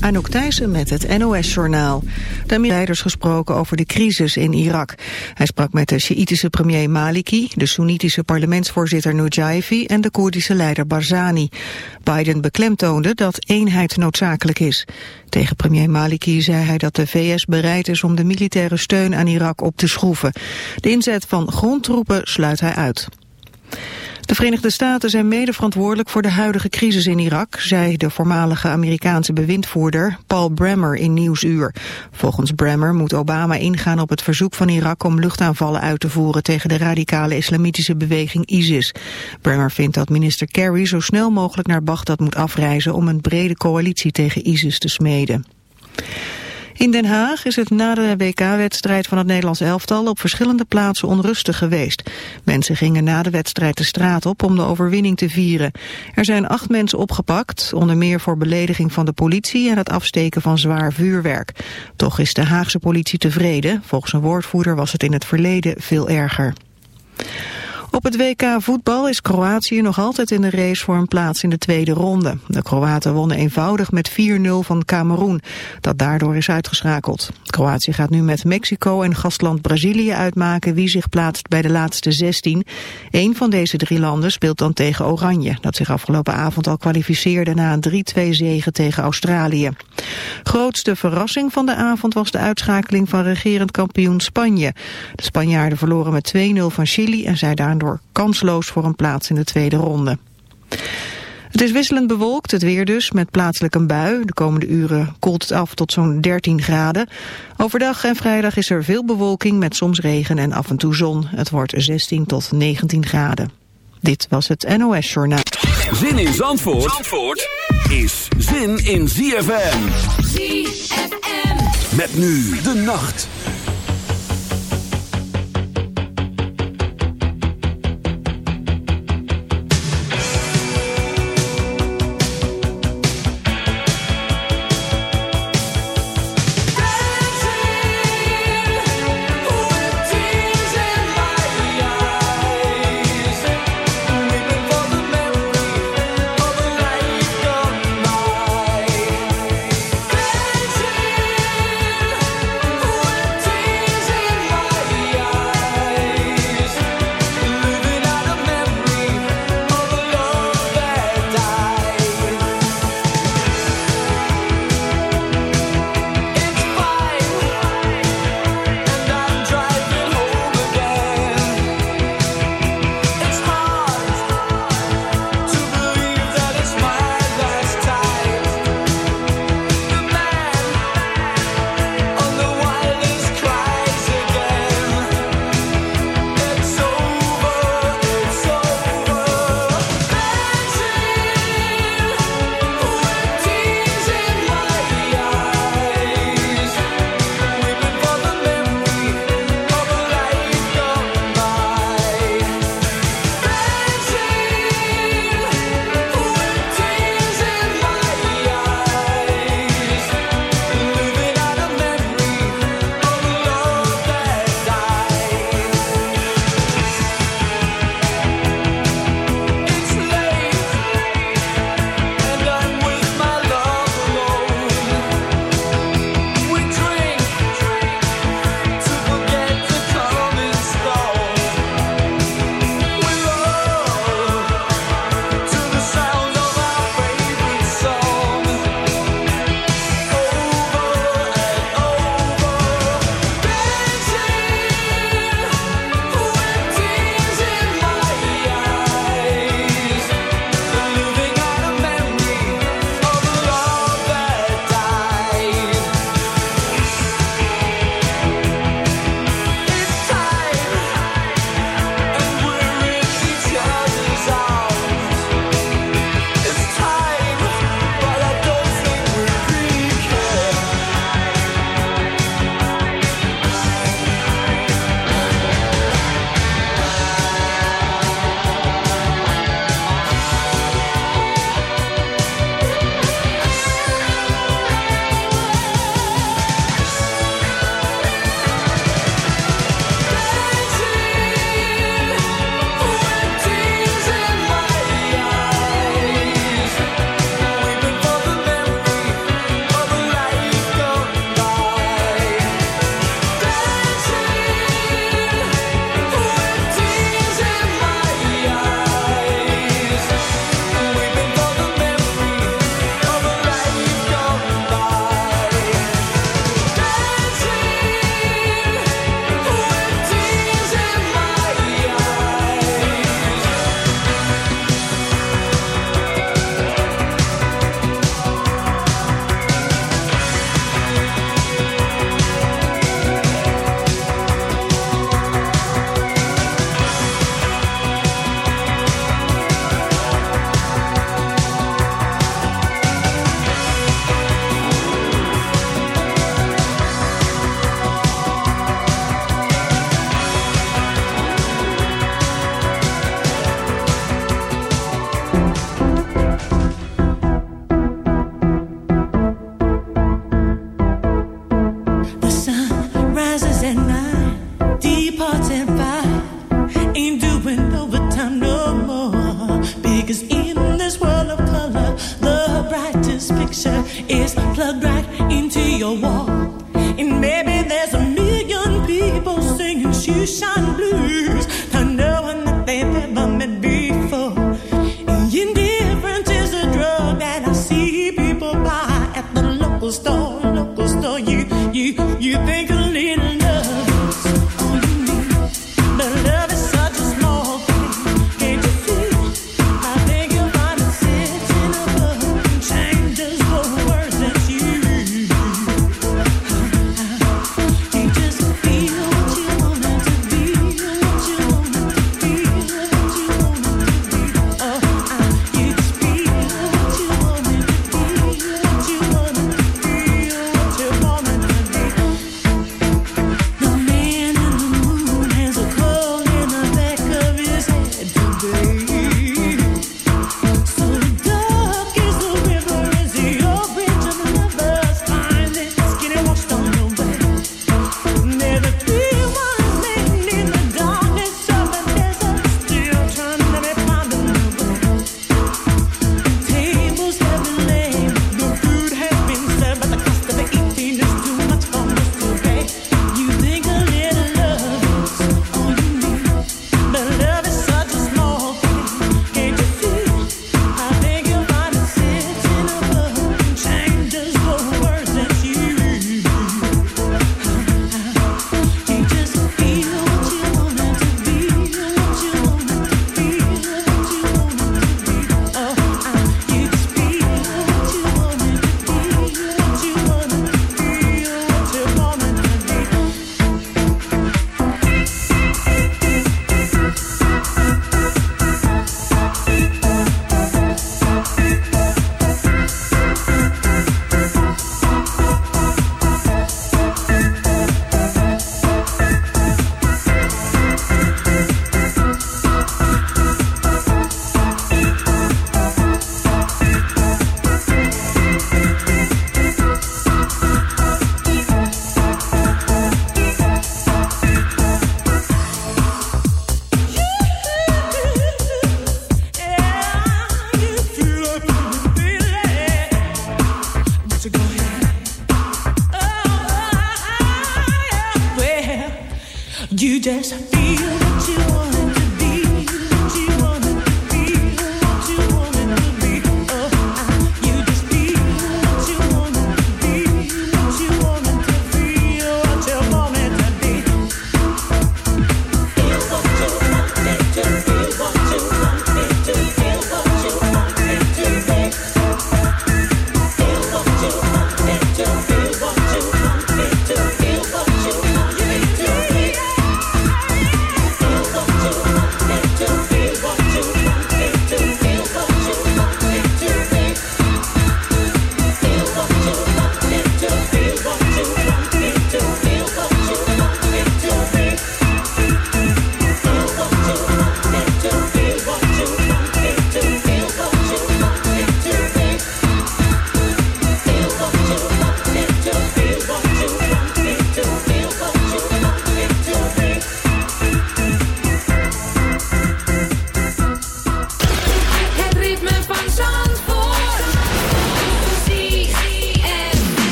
Anouk Thijssen met het NOS-journaal. De leiders gesproken over de crisis in Irak. Hij sprak met de Sjiïtische premier Maliki, de Soenitische parlementsvoorzitter Nujaifi en de Koerdische leider Barzani. Biden beklemtoonde dat eenheid noodzakelijk is. Tegen premier Maliki zei hij dat de VS bereid is om de militaire steun aan Irak op te schroeven. De inzet van grondtroepen sluit hij uit. De Verenigde Staten zijn mede verantwoordelijk voor de huidige crisis in Irak, zei de voormalige Amerikaanse bewindvoerder Paul Bremer in Nieuwsuur. Volgens Bremer moet Obama ingaan op het verzoek van Irak om luchtaanvallen uit te voeren tegen de radicale islamitische beweging ISIS. Bremer vindt dat minister Kerry zo snel mogelijk naar Bagdad moet afreizen om een brede coalitie tegen ISIS te smeden. In Den Haag is het na de WK-wedstrijd van het Nederlands elftal op verschillende plaatsen onrustig geweest. Mensen gingen na de wedstrijd de straat op om de overwinning te vieren. Er zijn acht mensen opgepakt, onder meer voor belediging van de politie en het afsteken van zwaar vuurwerk. Toch is de Haagse politie tevreden. Volgens een woordvoerder was het in het verleden veel erger. Op het WK voetbal is Kroatië nog altijd in de race voor een plaats in de tweede ronde. De Kroaten wonnen eenvoudig met 4-0 van Cameroen, dat daardoor is uitgeschakeld. Kroatië gaat nu met Mexico en gastland Brazilië uitmaken wie zich plaatst bij de laatste 16. Eén van deze drie landen speelt dan tegen Oranje, dat zich afgelopen avond al kwalificeerde na een 3-2 zege tegen Australië. Grootste verrassing van de avond was de uitschakeling van regerend kampioen Spanje. De Spanjaarden verloren met 2-0 van Chili en zijn daar door kansloos voor een plaats in de tweede ronde. Het is wisselend bewolkt, het weer dus, met plaatselijk een bui. De komende uren koelt het af tot zo'n 13 graden. Overdag en vrijdag is er veel bewolking met soms regen en af en toe zon. Het wordt 16 tot 19 graden. Dit was het NOS Journaal. Zin in Zandvoort, Zandvoort is zin in ZFM. ZFM. Met nu de nacht.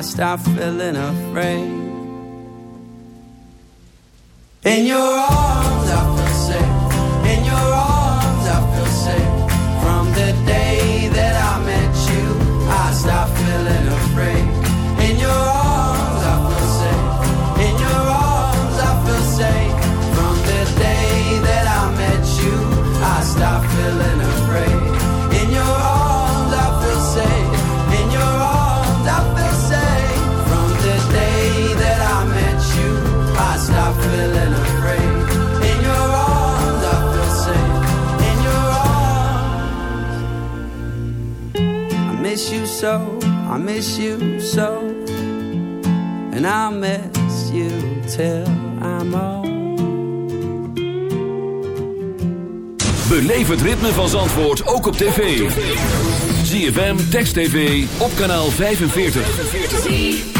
I stopped feeling afraid. In your arms, I feel safe. In your arms, I feel safe. From the day so. I miss you so. And I'll miss you till I'm old. Beleef het ritme van Zandvoort ook op tv. ZFM, Text TV, op kanaal 45.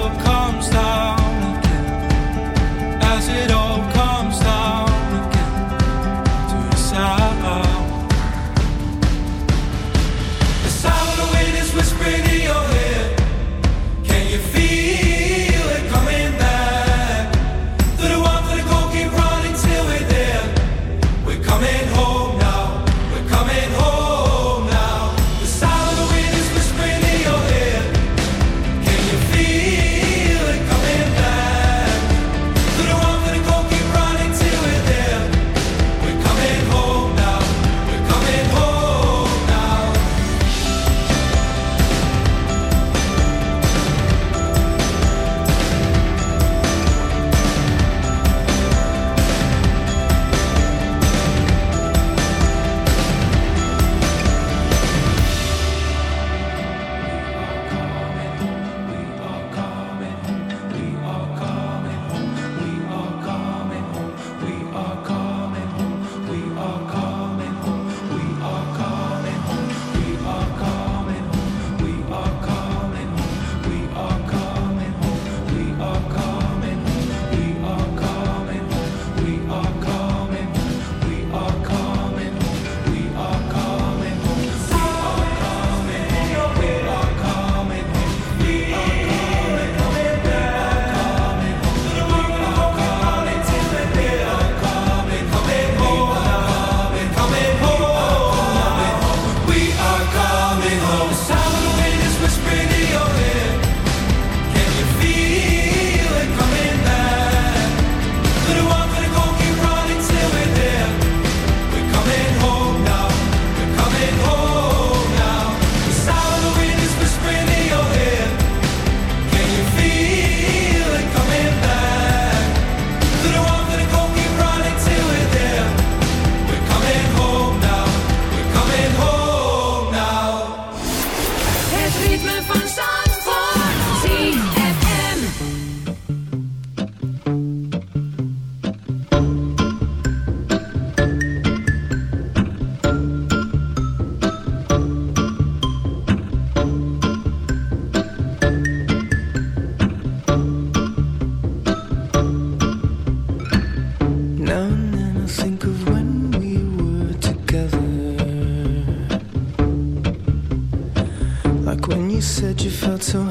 to